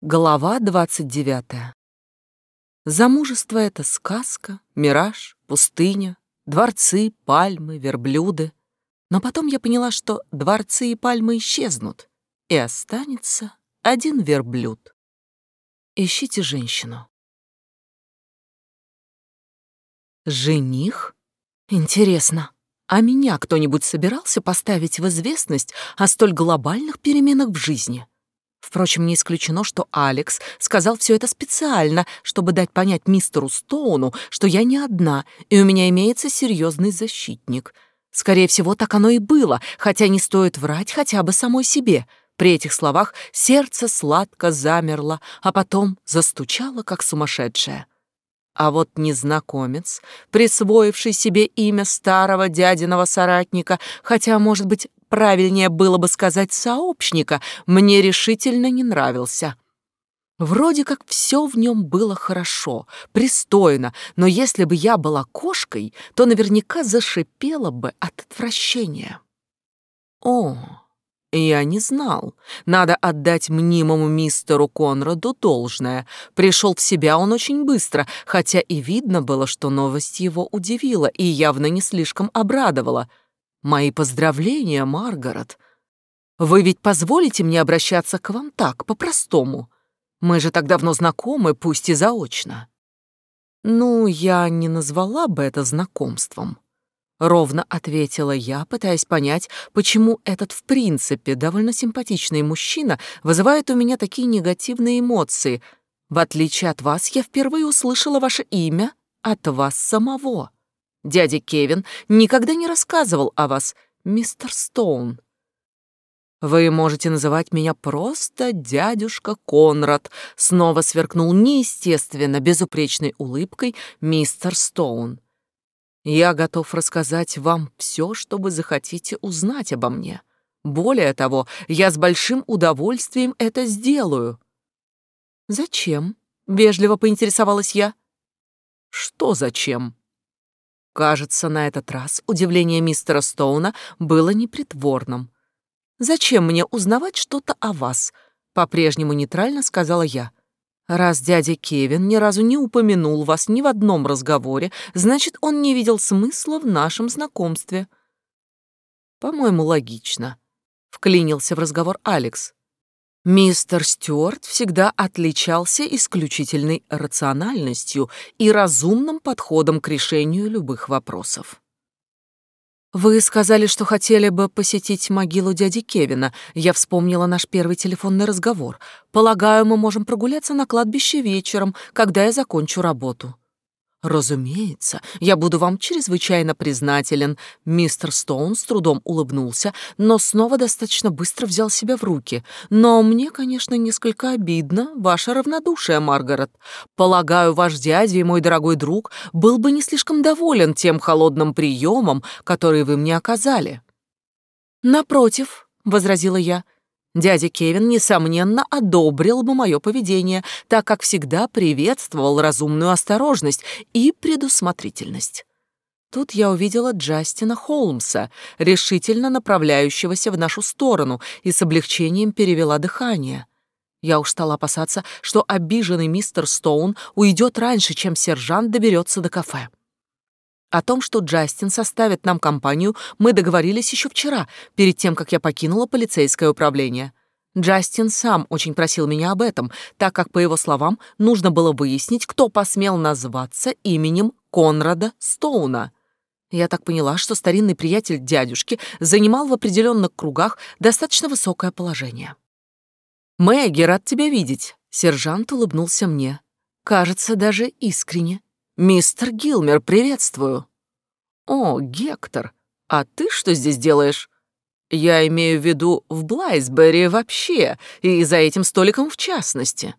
Глава двадцать девятая. Замужество — это сказка, мираж, пустыня, дворцы, пальмы, верблюды. Но потом я поняла, что дворцы и пальмы исчезнут, и останется один верблюд. Ищите женщину. Жених? Интересно, а меня кто-нибудь собирался поставить в известность о столь глобальных переменах в жизни? Впрочем, не исключено, что Алекс сказал все это специально, чтобы дать понять мистеру Стоуну, что я не одна, и у меня имеется серьезный защитник. Скорее всего, так оно и было, хотя не стоит врать хотя бы самой себе. При этих словах сердце сладко замерло, а потом застучало, как сумасшедшее. А вот незнакомец, присвоивший себе имя старого дядиного соратника, хотя, может быть, правильнее было бы сказать сообщника, мне решительно не нравился. Вроде как все в нем было хорошо, пристойно, но если бы я была кошкой, то наверняка зашипела бы от отвращения. О, я не знал. Надо отдать мнимому мистеру Конраду должное. Пришел в себя он очень быстро, хотя и видно было, что новость его удивила и явно не слишком обрадовала — Мои поздравления, Маргарет. Вы ведь позволите мне обращаться к вам так, по-простому? Мы же так давно знакомы, пусть и заочно. Ну, я не назвала бы это знакомством. Ровно ответила я, пытаясь понять, почему этот в принципе довольно симпатичный мужчина вызывает у меня такие негативные эмоции. В отличие от вас, я впервые услышала ваше имя от вас самого. Дядя Кевин никогда не рассказывал о вас, мистер Стоун. Вы можете называть меня просто дядюшка Конрад, снова сверкнул неестественно безупречной улыбкой мистер Стоун. Я готов рассказать вам все, что вы захотите узнать обо мне. Более того, я с большим удовольствием это сделаю. Зачем? вежливо поинтересовалась я. Что зачем? Кажется, на этот раз удивление мистера Стоуна было непритворным. «Зачем мне узнавать что-то о вас?» — по-прежнему нейтрально сказала я. «Раз дядя Кевин ни разу не упомянул вас ни в одном разговоре, значит, он не видел смысла в нашем знакомстве». «По-моему, логично», — вклинился в разговор Алекс. Мистер Стюарт всегда отличался исключительной рациональностью и разумным подходом к решению любых вопросов. «Вы сказали, что хотели бы посетить могилу дяди Кевина. Я вспомнила наш первый телефонный разговор. Полагаю, мы можем прогуляться на кладбище вечером, когда я закончу работу». «Разумеется, я буду вам чрезвычайно признателен», — мистер Стоун с трудом улыбнулся, но снова достаточно быстро взял себя в руки. «Но мне, конечно, несколько обидно ваше равнодушие, Маргарет. Полагаю, ваш дядя и мой дорогой друг был бы не слишком доволен тем холодным приемом, который вы мне оказали». «Напротив», — возразила я, — Дядя Кевин, несомненно, одобрил бы мое поведение, так как всегда приветствовал разумную осторожность и предусмотрительность. Тут я увидела Джастина Холмса, решительно направляющегося в нашу сторону, и с облегчением перевела дыхание. Я уж стала опасаться, что обиженный мистер Стоун уйдет раньше, чем сержант доберется до кафе. О том, что Джастин составит нам компанию, мы договорились еще вчера, перед тем, как я покинула полицейское управление. Джастин сам очень просил меня об этом, так как, по его словам, нужно было выяснить, кто посмел назваться именем Конрада Стоуна. Я так поняла, что старинный приятель дядюшки занимал в определенных кругах достаточно высокое положение. «Мэгги, рад тебя видеть», — сержант улыбнулся мне. Кажется, даже искренне. «Мистер Гилмер, приветствую!» «О, Гектор, а ты что здесь делаешь?» «Я имею в виду в Блайсбери вообще, и за этим столиком в частности».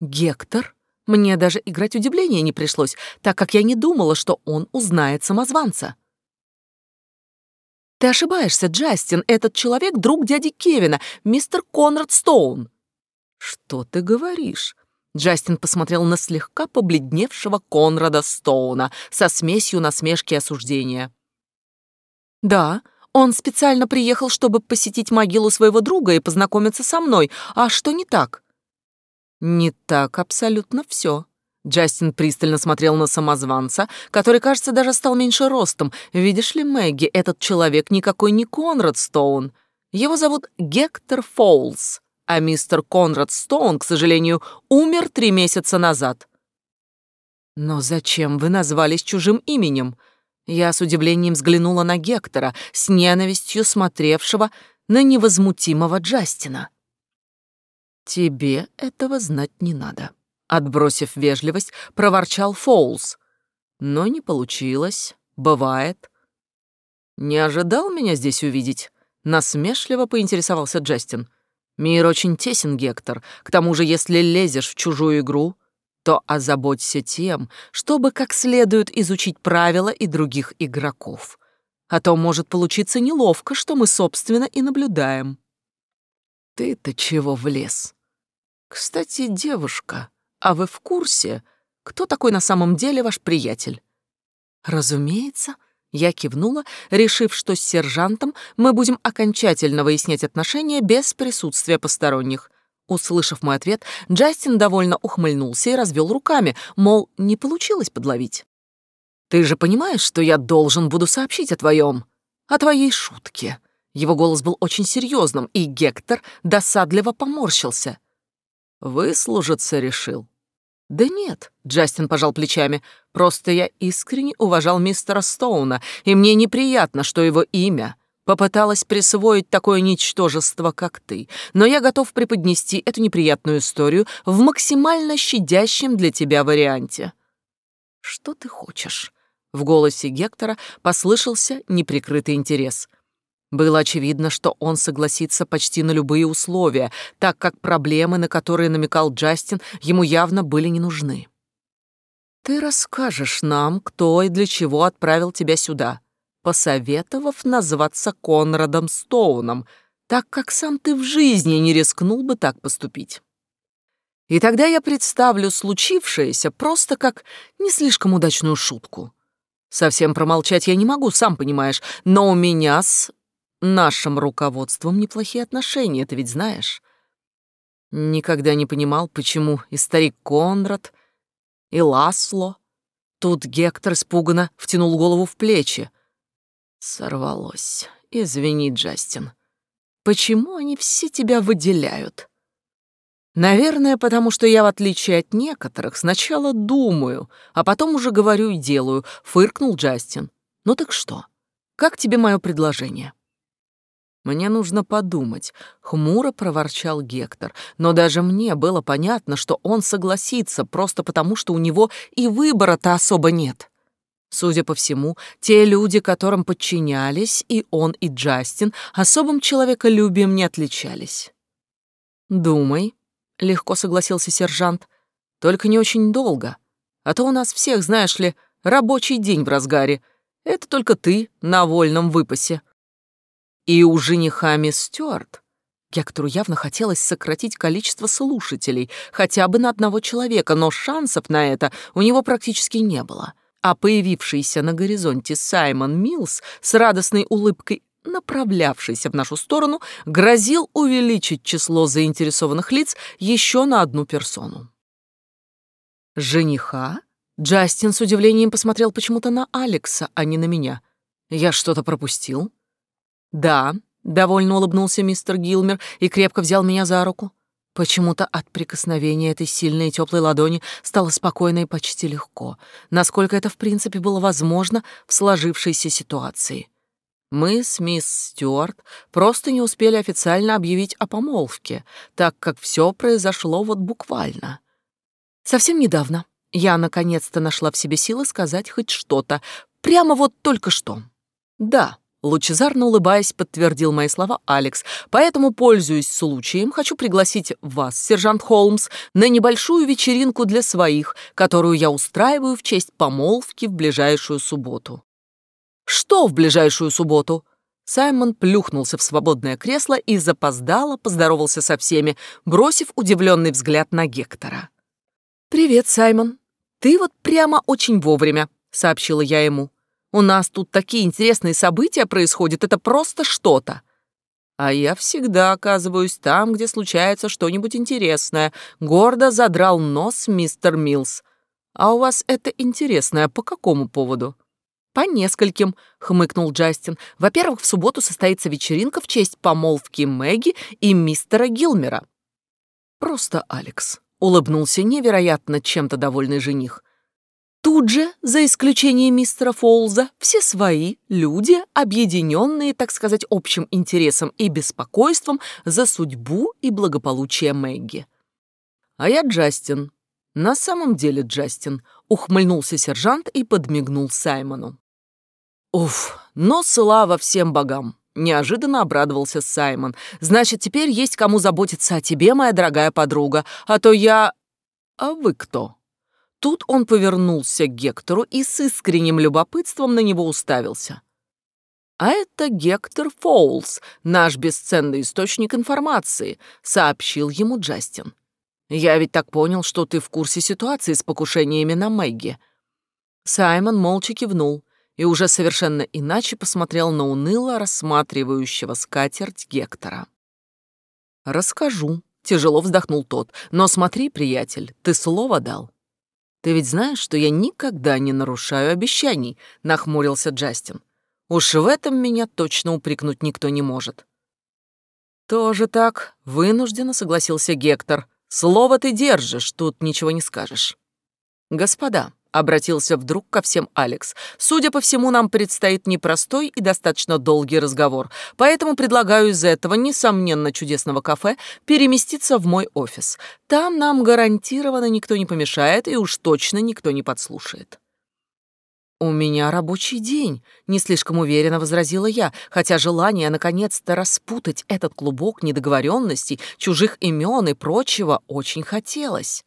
«Гектор?» Мне даже играть удивление не пришлось, так как я не думала, что он узнает самозванца. «Ты ошибаешься, Джастин, этот человек — друг дяди Кевина, мистер Конрад Стоун». «Что ты говоришь?» Джастин посмотрел на слегка побледневшего Конрада Стоуна со смесью насмешки и осуждения. «Да, он специально приехал, чтобы посетить могилу своего друга и познакомиться со мной. А что не так? Не так абсолютно все. Джастин пристально смотрел на самозванца, который, кажется, даже стал меньше ростом. Видишь ли, Мэгги, этот человек никакой не Конрад Стоун. Его зовут Гектор Фоулс, а мистер Конрад Стоун, к сожалению, умер три месяца назад. Но зачем вы назвались чужим именем? Я с удивлением взглянула на Гектора, с ненавистью смотревшего на невозмутимого Джастина. Тебе этого знать не надо. Отбросив вежливость, проворчал Фоулс. Но не получилось. Бывает. Не ожидал меня здесь увидеть? Насмешливо поинтересовался Джастин. Мир очень тесен, Гектор. К тому же, если лезешь в чужую игру, то озаботься тем, чтобы как следует изучить правила и других игроков. А то может получиться неловко, что мы, собственно, и наблюдаем. Ты-то чего влез? Кстати, девушка, а вы в курсе, кто такой на самом деле ваш приятель? Разумеется, я кивнула, решив, что с сержантом мы будем окончательно выяснять отношения без присутствия посторонних. Услышав мой ответ, Джастин довольно ухмыльнулся и развел руками, мол, не получилось подловить. «Ты же понимаешь, что я должен буду сообщить о твоем... о твоей шутке?» Его голос был очень серьезным, и Гектор досадливо поморщился. «Выслужиться решил. «Да нет», — Джастин пожал плечами, — «просто я искренне уважал мистера Стоуна, и мне неприятно, что его имя попыталась присвоить такое ничтожество, как ты, но я готов преподнести эту неприятную историю в максимально щадящем для тебя варианте». «Что ты хочешь?» В голосе Гектора послышался неприкрытый интерес. Было очевидно, что он согласится почти на любые условия, так как проблемы, на которые намекал Джастин, ему явно были не нужны. «Ты расскажешь нам, кто и для чего отправил тебя сюда, посоветовав назваться Конрадом Стоуном, так как сам ты в жизни не рискнул бы так поступить. И тогда я представлю случившееся просто как не слишком удачную шутку. Совсем промолчать я не могу, сам понимаешь, но у меня с нашим руководством неплохие отношения, ты ведь знаешь. Никогда не понимал, почему и старик Конрад, и Ласло. Тут Гектор испуганно втянул голову в плечи. Сорвалось. Извини, Джастин. Почему они все тебя выделяют? Наверное, потому что я, в отличие от некоторых, сначала думаю, а потом уже говорю и делаю, фыркнул Джастин. Ну так что? Как тебе мое предложение? «Мне нужно подумать», — хмуро проворчал Гектор. Но даже мне было понятно, что он согласится, просто потому что у него и выбора-то особо нет. Судя по всему, те люди, которым подчинялись, и он, и Джастин, особым человеколюбием не отличались. «Думай», — легко согласился сержант, — «только не очень долго. А то у нас всех, знаешь ли, рабочий день в разгаре. Это только ты на вольном выпасе». И у жениха мисс Стюарт, Гектору явно хотелось сократить количество слушателей хотя бы на одного человека, но шансов на это у него практически не было. А появившийся на горизонте Саймон Милс с радостной улыбкой направлявшийся в нашу сторону, грозил увеличить число заинтересованных лиц еще на одну персону. «Жениха?» Джастин с удивлением посмотрел почему-то на Алекса, а не на меня. «Я что-то пропустил?» «Да», — довольно улыбнулся мистер Гилмер и крепко взял меня за руку. Почему-то от прикосновения этой сильной и теплой ладони стало спокойно и почти легко, насколько это в принципе было возможно в сложившейся ситуации. Мы с мисс Стюарт просто не успели официально объявить о помолвке, так как все произошло вот буквально. Совсем недавно я наконец-то нашла в себе силы сказать хоть что-то, прямо вот только что. Да, Лучезарно улыбаясь, подтвердил мои слова Алекс. Поэтому, пользуясь случаем, хочу пригласить вас, сержант Холмс, на небольшую вечеринку для своих, которую я устраиваю в честь помолвки в ближайшую субботу. Что в ближайшую субботу? Саймон плюхнулся в свободное кресло и запоздало поздоровался со всеми, бросив удивленный взгляд на Гектора. «Привет, Саймон. Ты вот прямо очень вовремя», — сообщила я ему. У нас тут такие интересные события происходят, это просто что-то. А я всегда оказываюсь там, где случается что-нибудь интересное. Гордо задрал нос мистер Милс. А у вас это интересное по какому поводу? По нескольким, хмыкнул Джастин. Во-первых, в субботу состоится вечеринка в честь помолвки Мэгги и мистера Гилмера. Просто Алекс. Улыбнулся невероятно чем-то довольный жених. Тут же, за исключением мистера Фолза, все свои люди, объединенные, так сказать, общим интересом и беспокойством за судьбу и благополучие Мэгги. А я Джастин. На самом деле Джастин. Ухмыльнулся сержант и подмигнул Саймону. Уф, но слава всем богам. Неожиданно обрадовался Саймон. «Значит, теперь есть кому заботиться о тебе, моя дорогая подруга, а то я... А вы кто?» Тут он повернулся к Гектору и с искренним любопытством на него уставился. «А это Гектор Фоулс, наш бесценный источник информации», — сообщил ему Джастин. «Я ведь так понял, что ты в курсе ситуации с покушениями на Мэгги». Саймон молча кивнул и уже совершенно иначе посмотрел на уныло рассматривающего скатерть Гектора. «Расскажу», — тяжело вздохнул тот, — «но смотри, приятель, ты слово дал. «Ты ведь знаешь, что я никогда не нарушаю обещаний», — нахмурился Джастин. «Уж в этом меня точно упрекнуть никто не может». «Тоже так», — вынужденно согласился Гектор. «Слово ты держишь, тут ничего не скажешь». «Господа», обратился вдруг ко всем Алекс. Судя по всему, нам предстоит непростой и достаточно долгий разговор, поэтому предлагаю из этого, несомненно, чудесного кафе переместиться в мой офис. Там нам гарантированно никто не помешает и уж точно никто не подслушает. «У меня рабочий день», — не слишком уверенно возразила я, хотя желание наконец-то распутать этот клубок недоговоренностей, чужих имен и прочего очень хотелось.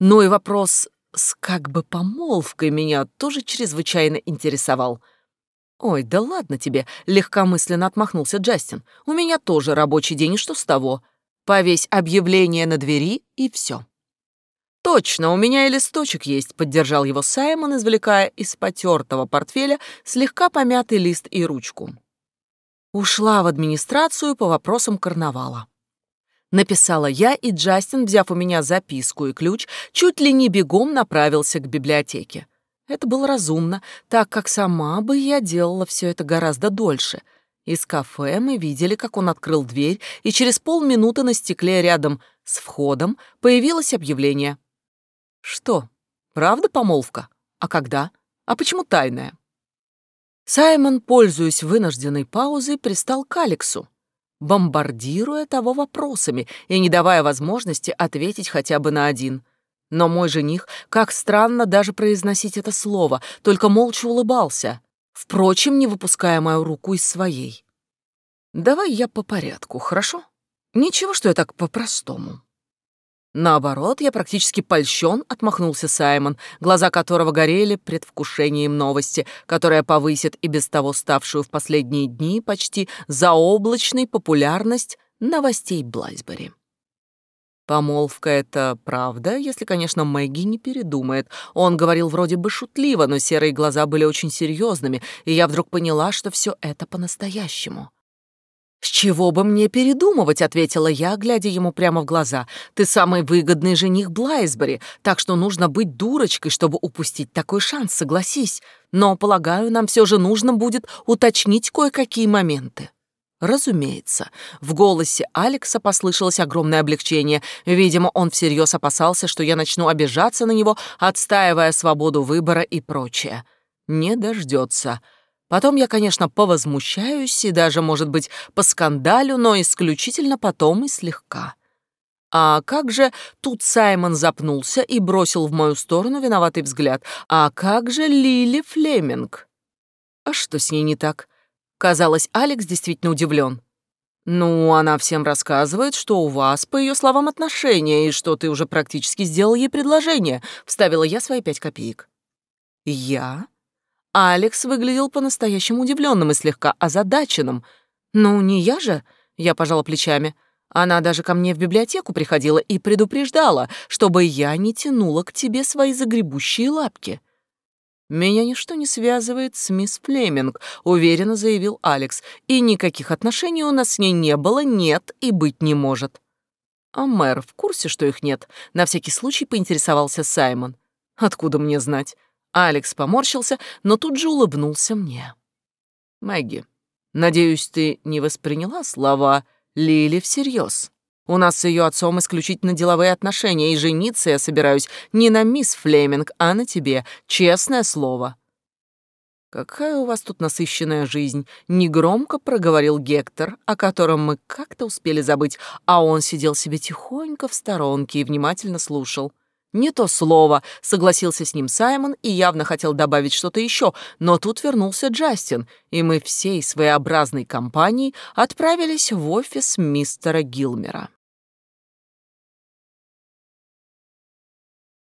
Ну и вопрос с как бы помолвкой меня тоже чрезвычайно интересовал. «Ой, да ладно тебе», — легкомысленно отмахнулся Джастин. «У меня тоже рабочий день, что с того? Повесь объявление на двери, и все». «Точно, у меня и листочек есть», — поддержал его Саймон, извлекая из потертого портфеля слегка помятый лист и ручку. Ушла в администрацию по вопросам карнавала. Написала я, и Джастин, взяв у меня записку и ключ, чуть ли не бегом направился к библиотеке. Это было разумно, так как сама бы я делала все это гораздо дольше. Из кафе мы видели, как он открыл дверь, и через полминуты на стекле рядом с входом появилось объявление. «Что, правда помолвка? А когда? А почему тайная?» Саймон, пользуясь вынужденной паузой, пристал к Алексу бомбардируя того вопросами и не давая возможности ответить хотя бы на один. Но мой жених, как странно даже произносить это слово, только молча улыбался, впрочем, не выпуская мою руку из своей. «Давай я по порядку, хорошо? Ничего, что я так по-простому». Наоборот, я практически польщен, отмахнулся Саймон, глаза которого горели предвкушением новости, которая повысит и без того ставшую в последние дни почти заоблачной популярность новостей Блайсбери. Помолвка — это правда, если, конечно, Мэгги не передумает. Он говорил вроде бы шутливо, но серые глаза были очень серьезными, и я вдруг поняла, что все это по-настоящему. «С чего бы мне передумывать?» — ответила я, глядя ему прямо в глаза. «Ты самый выгодный жених Блайсбери, так что нужно быть дурочкой, чтобы упустить такой шанс, согласись. Но, полагаю, нам все же нужно будет уточнить кое-какие моменты». Разумеется. В голосе Алекса послышалось огромное облегчение. Видимо, он всерьез опасался, что я начну обижаться на него, отстаивая свободу выбора и прочее. Не дождется. Потом я, конечно, повозмущаюсь и даже, может быть, поскандалю, но исключительно потом и слегка. А как же... Тут Саймон запнулся и бросил в мою сторону виноватый взгляд. А как же Лили Флеминг? А что с ней не так? Казалось, Алекс действительно удивлен. «Ну, она всем рассказывает, что у вас, по ее словам, отношения, и что ты уже практически сделал ей предложение», — вставила я свои пять копеек. «Я?» Алекс выглядел по-настоящему удивленным и слегка озадаченным. «Ну, не я же?» — я пожала плечами. Она даже ко мне в библиотеку приходила и предупреждала, чтобы я не тянула к тебе свои загребущие лапки. «Меня ничто не связывает с мисс Флеминг», — уверенно заявил Алекс. «И никаких отношений у нас с ней не было, нет и быть не может». «А мэр в курсе, что их нет?» — на всякий случай поинтересовался Саймон. «Откуда мне знать?» Алекс поморщился, но тут же улыбнулся мне. «Мэгги, надеюсь, ты не восприняла слова Лили всерьез?» У нас с ее отцом исключительно деловые отношения, и жениться я собираюсь не на мисс Флеминг, а на тебе, честное слово». «Какая у вас тут насыщенная жизнь!» — негромко проговорил Гектор, о котором мы как-то успели забыть, а он сидел себе тихонько в сторонке и внимательно слушал. «Не то слово», — согласился с ним Саймон и явно хотел добавить что-то еще, но тут вернулся Джастин, и мы всей своеобразной компанией отправились в офис мистера Гилмера.